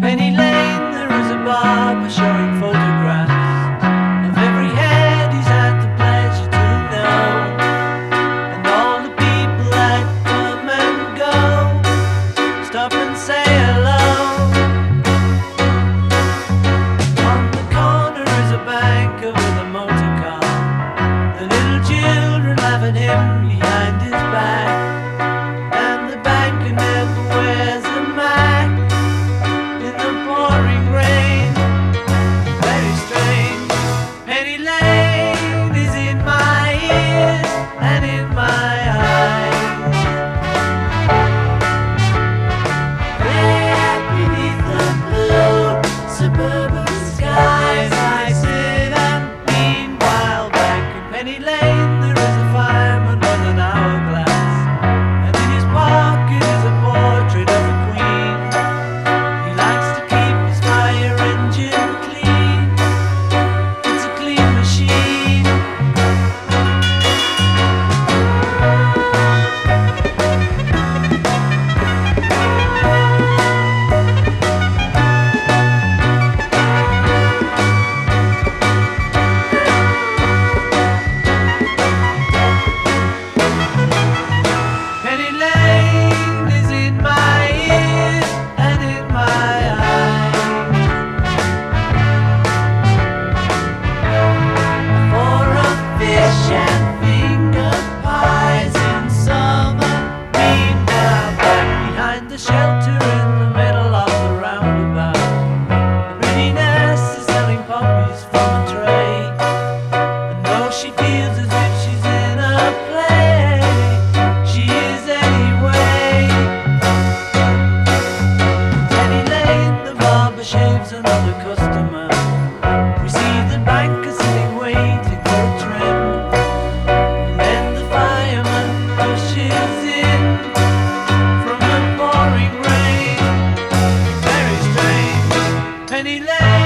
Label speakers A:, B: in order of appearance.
A: Penny Lane, there is a barber showing photographs of every head he's had the pleasure to know, and all the people that come and go stop and say hello. On the corner is a banker with a. The little children laughing him behind his back. passion. Penny Lane.